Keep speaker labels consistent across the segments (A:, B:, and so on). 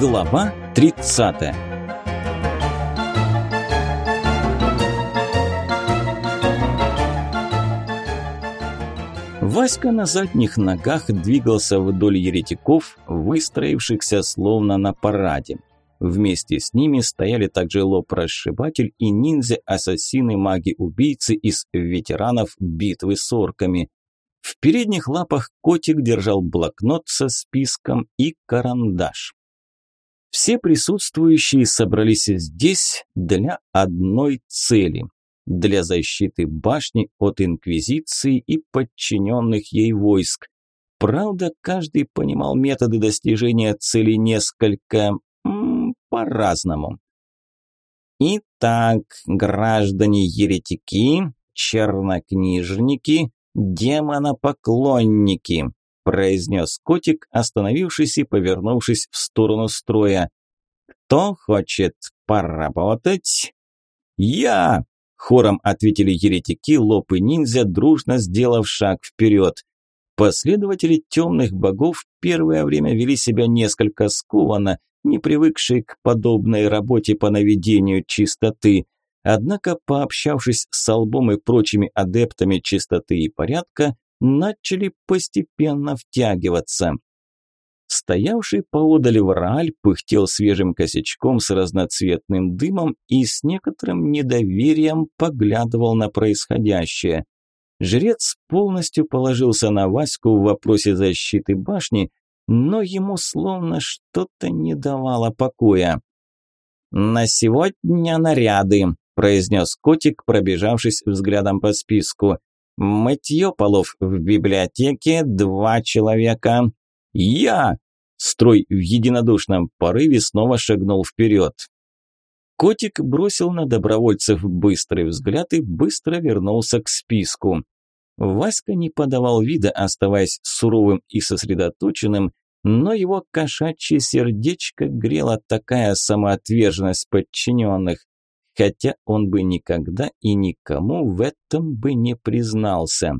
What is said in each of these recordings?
A: Глава 30 Васька на задних ногах двигался вдоль еретиков, выстроившихся словно на параде. Вместе с ними стояли также лоб-расшибатель и ниндзя-ассасины маги-убийцы из ветеранов битвы с орками. В передних лапах котик держал блокнот со списком и карандаш. Все присутствующие собрались здесь для одной цели – для защиты башни от инквизиции и подчиненных ей войск. Правда, каждый понимал методы достижения цели несколько по-разному. Итак, граждане-еретики, чернокнижники, демонопоклонники, произнес котик, остановившись и повернувшись в сторону строя. Кто хочет поработать? Я! Хором ответили еретики, лоб и ниндзя, дружно сделав шаг вперед. Последователи темных богов первое время вели себя несколько скованно, не привыкшие к подобной работе по наведению чистоты. Однако, пообщавшись с Албом и прочими адептами чистоты и порядка, начали постепенно втягиваться. Стоявший поодаль Врааль пыхтел свежим косячком с разноцветным дымом и с некоторым недоверием поглядывал на происходящее. Жрец полностью положился на Ваську в вопросе защиты башни, но ему словно что-то не давало покоя. «На сегодня наряды», – произнес котик, пробежавшись взглядом по списку. «Мытье полов в библиотеке – два человека». «Я!» – строй в единодушном порыве снова шагнул вперед. Котик бросил на добровольцев быстрый взгляд и быстро вернулся к списку. Васька не подавал вида, оставаясь суровым и сосредоточенным, но его кошачье сердечко грела такая самоотверженность подчиненных, хотя он бы никогда и никому в этом бы не признался.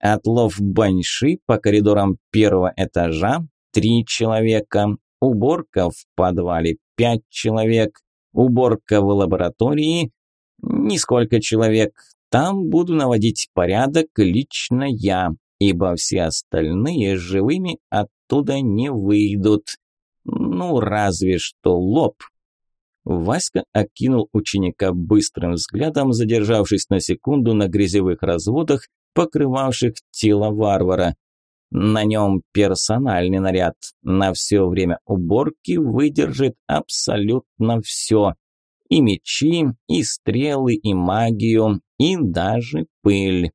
A: Отлов баньши по коридорам первого этажа – три человека, уборка в подвале – пять человек, уборка в лаборатории – нисколько человек. Там буду наводить порядок лично я, ибо все остальные живыми от оттуда не выйдут. Ну, разве что лоб. Васька окинул ученика быстрым взглядом, задержавшись на секунду на грязевых разводах, покрывавших тело варвара. На нем персональный наряд. На все время уборки выдержит абсолютно все. И мечи, и стрелы, и магию, и даже пыль.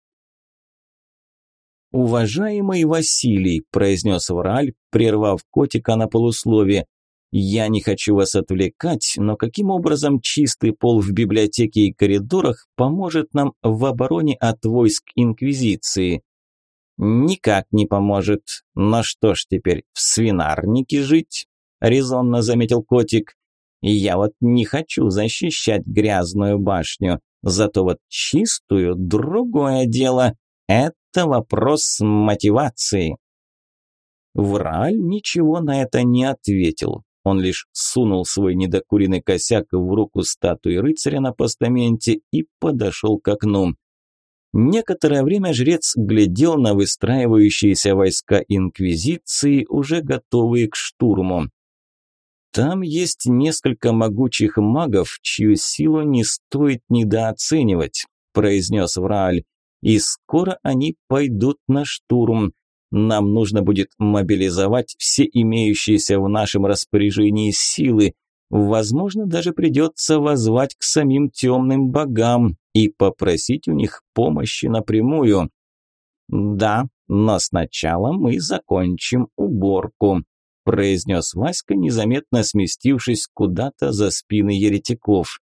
A: «Уважаемый Василий», – произнес Враль, прервав котика на полуслове, – «я не хочу вас отвлекать, но каким образом чистый пол в библиотеке и коридорах поможет нам в обороне от войск Инквизиции?» «Никак не поможет. Но что ж теперь, в свинарнике жить?» – резонно заметил котик. «Я вот не хочу защищать грязную башню, зато вот чистую – другое дело. Это это вопрос мотивации. Враль ничего на это не ответил. Он лишь сунул свой недокуренный косяк в руку статуи рыцаря на постаменте и подошел к окну. Некоторое время жрец глядел на выстраивающиеся войска Инквизиции, уже готовые к штурму. Там есть несколько могучих магов, чью силу не стоит недооценивать, произнес Врааль и скоро они пойдут на штурм. Нам нужно будет мобилизовать все имеющиеся в нашем распоряжении силы. Возможно, даже придется возвать к самим темным богам и попросить у них помощи напрямую. Да, но сначала мы закончим уборку, произнес Васька, незаметно сместившись куда-то за спины еретиков.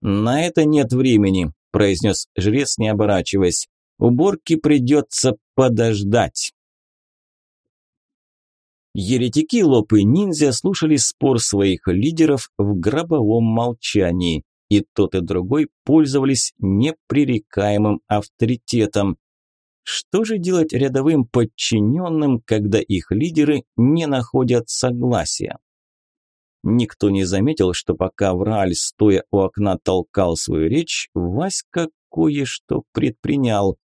A: На это нет времени, – произнес жрец, не оборачиваясь. «Уборки придется подождать». Еретики, Лоб и Ниндзя слушали спор своих лидеров в гробовом молчании. И тот, и другой пользовались непререкаемым авторитетом. Что же делать рядовым подчиненным, когда их лидеры не находят согласия? Никто не заметил, что пока Врааль, стоя у окна, толкал свою речь, Васька кое-что предпринял.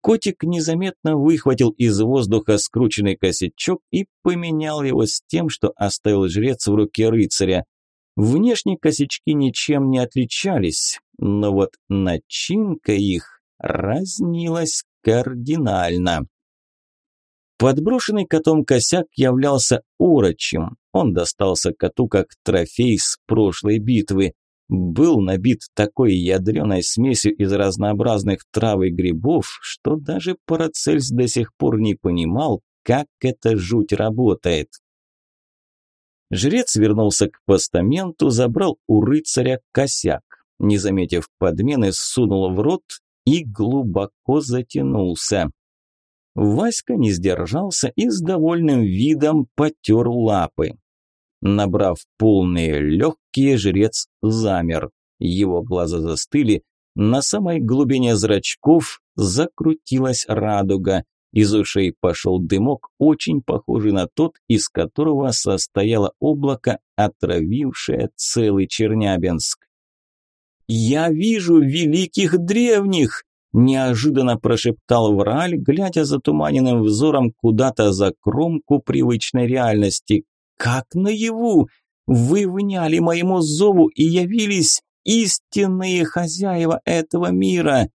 A: Котик незаметно выхватил из воздуха скрученный косячок и поменял его с тем, что оставил жрец в руке рыцаря. Внешне косячки ничем не отличались, но вот начинка их разнилась кардинально. Подброшенный котом косяк являлся урочем. Он достался коту как трофей с прошлой битвы. Был набит такой ядреной смесью из разнообразных трав и грибов, что даже Парацельс до сих пор не понимал, как эта жуть работает. Жрец вернулся к постаменту, забрал у рыцаря косяк. Не заметив подмены, сунул в рот и глубоко затянулся. Васька не сдержался и с довольным видом потер лапы. Набрав полные легкие, жрец замер. Его глаза застыли, на самой глубине зрачков закрутилась радуга. Из ушей пошел дымок, очень похожий на тот, из которого состояло облако, отравившее целый Чернябинск. «Я вижу великих древних!» Неожиданно прошептал Враль, глядя затуманенным взором куда-то за кромку привычной реальности. «Как наяву! Вы вняли моему зову и явились истинные хозяева этого мира!»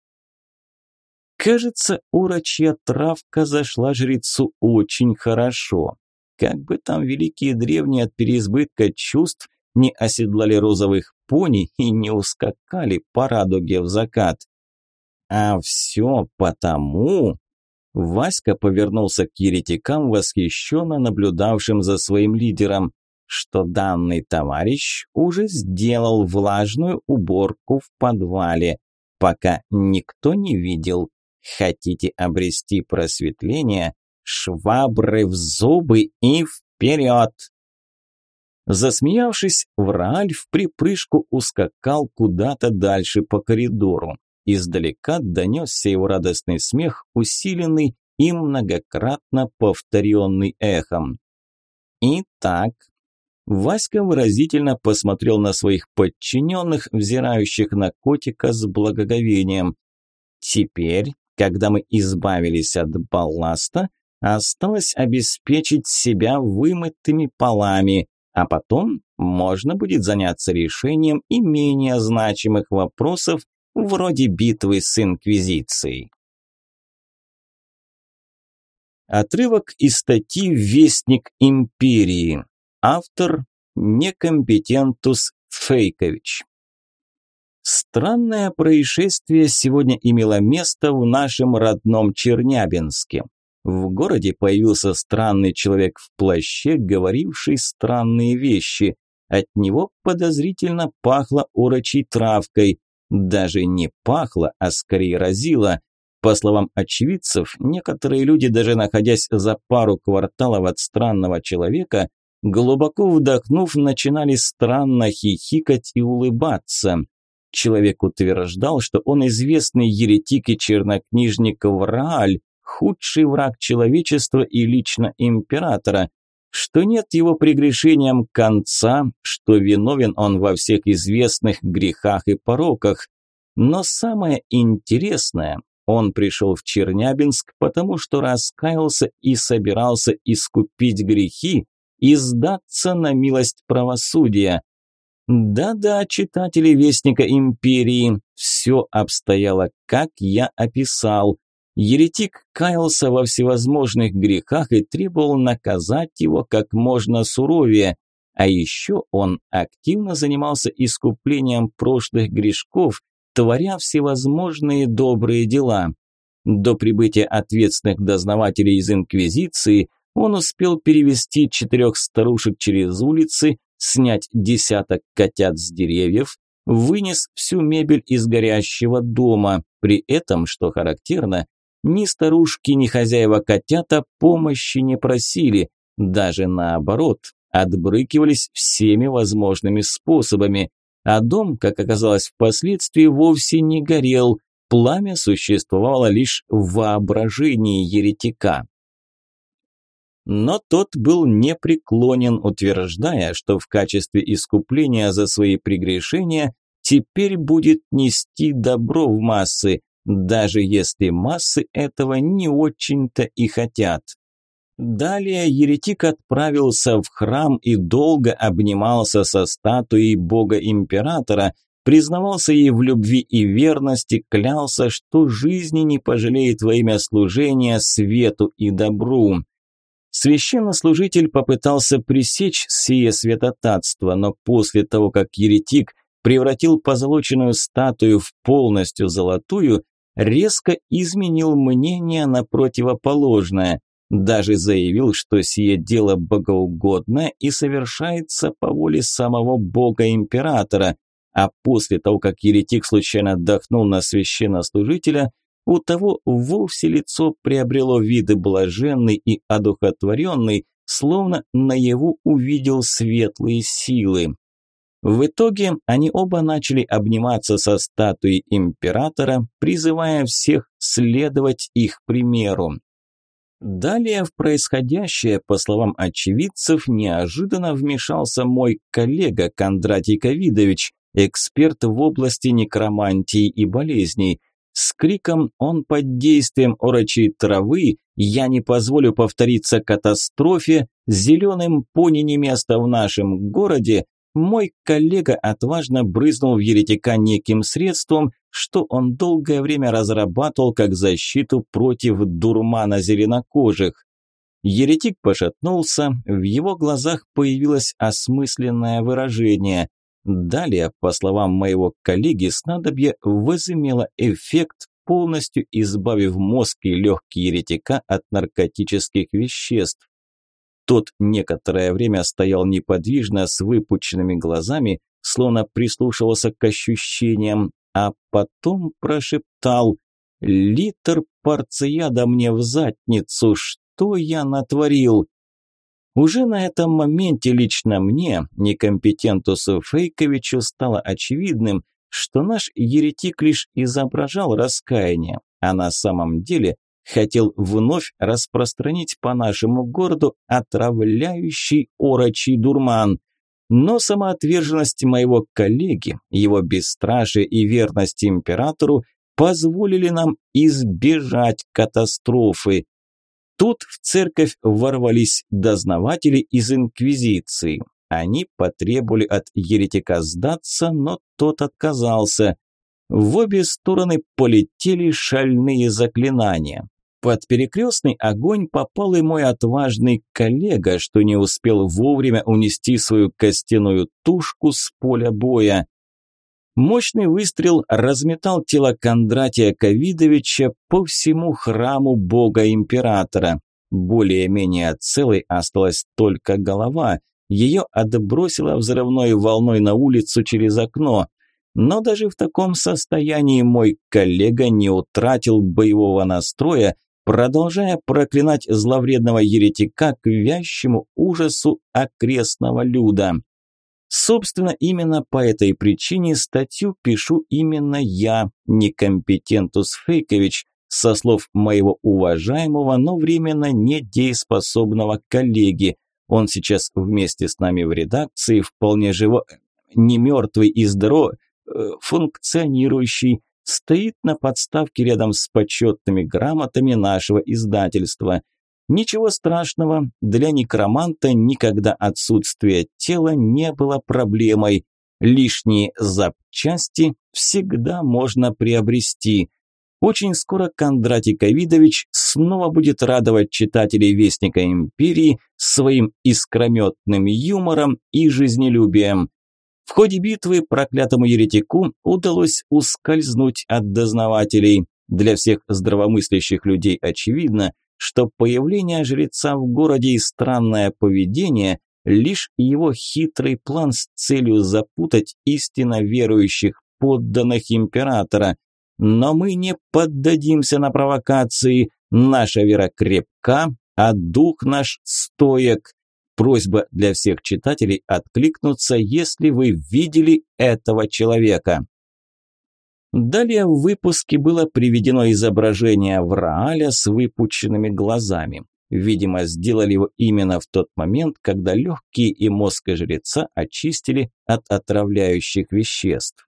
A: Кажется, урочья травка зашла жрецу очень хорошо. Как бы там великие древние от переизбытка чувств не оседлали розовых пони и не ускакали по радуге в закат. А все потому... Васька повернулся к еретикам, восхищенно наблюдавшим за своим лидером, что данный товарищ уже сделал влажную уборку в подвале, пока никто не видел. Хотите обрести просветление? Швабры в зубы и вперед! Засмеявшись, Врааль в припрыжку ускакал куда-то дальше по коридору. Издалека донесся его радостный смех, усиленный и многократно повторенный эхом. Итак, Васька выразительно посмотрел на своих подчиненных, взирающих на котика с благоговением. Теперь, когда мы избавились от балласта, осталось обеспечить себя вымытыми полами, а потом можно будет заняться решением и менее значимых вопросов, вроде битвы с Инквизицией. Отрывок из статьи «Вестник империи». Автор Некомпетентус Фейкович. Странное происшествие сегодня имело место в нашем родном Чернябинске. В городе появился странный человек в плаще, говоривший странные вещи. От него подозрительно пахло урочей травкой, даже не пахло, а скорее разило. По словам очевидцев, некоторые люди, даже находясь за пару кварталов от странного человека, глубоко вдохнув, начинали странно хихикать и улыбаться. Человек утверждал, что он известный еретик и чернокнижник Врааль, худший враг человечества и лично императора, что нет его прегрешениям конца, что виновен он во всех известных грехах и пороках. Но самое интересное, он пришел в Чернябинск, потому что раскаялся и собирался искупить грехи и сдаться на милость правосудия. Да-да, читатели Вестника Империи, все обстояло, как я описал. Еретик каялся во всевозможных грехах и требовал наказать его как можно суровее. А еще он активно занимался искуплением прошлых грешков, творя всевозможные добрые дела. До прибытия ответственных дознавателей из Инквизиции он успел перевести четырех старушек через улицы, снять десяток котят с деревьев, вынес всю мебель из горящего дома, при этом, что характерно, ни старушки, ни хозяева котята помощи не просили, даже наоборот, отбрыкивались всеми возможными способами. А дом, как оказалось впоследствии, вовсе не горел, пламя существовало лишь в воображении еретика. Но тот был непреклонен, утверждая, что в качестве искупления за свои прегрешения теперь будет нести добро в массы, даже если массы этого не очень-то и хотят. Далее еретик отправился в храм и долго обнимался со статуей бога-императора, признавался ей в любви и верности, клялся, что жизни не пожалеет во имя служения свету и добру. Священнослужитель попытался пресечь сие святотатство, но после того, как еретик превратил позолоченную статую в полностью золотую, резко изменил мнение на противоположное. Даже заявил, что сие дело богоугодное и совершается по воле самого бога-императора, а после того, как еретик случайно отдохнул на священнослужителя, у того вовсе лицо приобрело виды блаженный и одухотворенный, словно наяву увидел светлые силы. В итоге они оба начали обниматься со статуей императора, призывая всех следовать их примеру. Далее в происходящее, по словам очевидцев, неожиданно вмешался мой коллега Кондратий Ковидович, эксперт в области некромантии и болезней. С криком он под действием орочей травы «Я не позволю повториться катастрофе», «Зеленым пони не место в нашем городе», мой коллега отважно брызнул в еретика неким средством, что он долгое время разрабатывал как защиту против дурмана зеленокожих. Еретик пошатнулся, в его глазах появилось осмысленное выражение. Далее, по словам моего коллеги, снадобье возымело эффект, полностью избавив мозг и легкие еретика от наркотических веществ. Тот некоторое время стоял неподвижно с выпученными глазами, словно прислушивался к ощущениям, а потом прошептал «Литр порцияда мне в задницу, что я натворил?» Уже на этом моменте лично мне, некомпетентусу Фейковичу, стало очевидным, что наш еретик лишь изображал раскаяние, а на самом деле хотел вновь распространить по нашему городу отравляющий орочий дурман. Но самоотверженность моего коллеги, его бесстрашие и верность императору позволили нам избежать катастрофы. Тут в церковь ворвались дознаватели из Инквизиции. Они потребовали от еретика сдаться, но тот отказался. В обе стороны полетели шальные заклинания. Под перекрестный огонь попал и мой отважный коллега, что не успел вовремя унести свою костяную тушку с поля боя. Мощный выстрел разметал тело Кондратия Ковидовича по всему храму бога-императора. Более-менее целой осталась только голова. Ее отбросило взрывной волной на улицу через окно. Но даже в таком состоянии мой коллега не утратил боевого настроя продолжая проклинать зловредного еретика к вящему ужасу окрестного люда. Собственно, именно по этой причине статью пишу именно я, некомпетентус Фейкович, со слов моего уважаемого, но временно недееспособного коллеги. Он сейчас вместе с нами в редакции, вполне живо, не мертвый и здоровый, э, функционирующий, стоит на подставке рядом с почетными грамотами нашего издательства. Ничего страшного, для некроманта никогда отсутствие тела не было проблемой. Лишние запчасти всегда можно приобрести. Очень скоро Кондратий Ковидович снова будет радовать читателей Вестника Империи своим искрометным юмором и жизнелюбием. В ходе битвы проклятому еретику удалось ускользнуть от дознавателей. Для всех здравомыслящих людей очевидно, что появление жреца в городе и странное поведение – лишь его хитрый план с целью запутать истинно верующих подданных императора. Но мы не поддадимся на провокации, наша вера крепка, а дух наш стоек. Просьба для всех читателей откликнуться, если вы видели этого человека. Далее в выпуске было приведено изображение Врааля с выпученными глазами. Видимо, сделали его именно в тот момент, когда легкие и мозг жреца очистили от отравляющих веществ.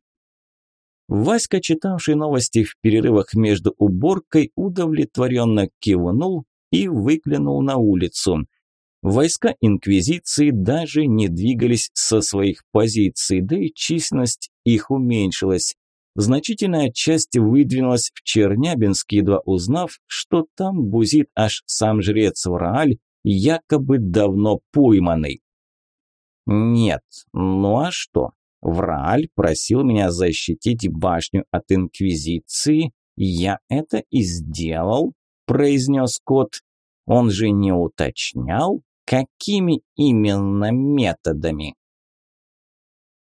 A: Васька, читавший новости в перерывах между уборкой, удовлетворенно кивнул и выглянул на улицу. Войска Инквизиции даже не двигались со своих позиций, да и численность их уменьшилась. Значительная часть выдвинулась в Чернябинск, едва узнав, что там бузит аж сам жрец Врааль, якобы давно пойманный. Нет, ну а что? Врааль просил меня защитить башню от Инквизиции, я это и сделал, произнес кот. Он же не уточнял, какими именно методами.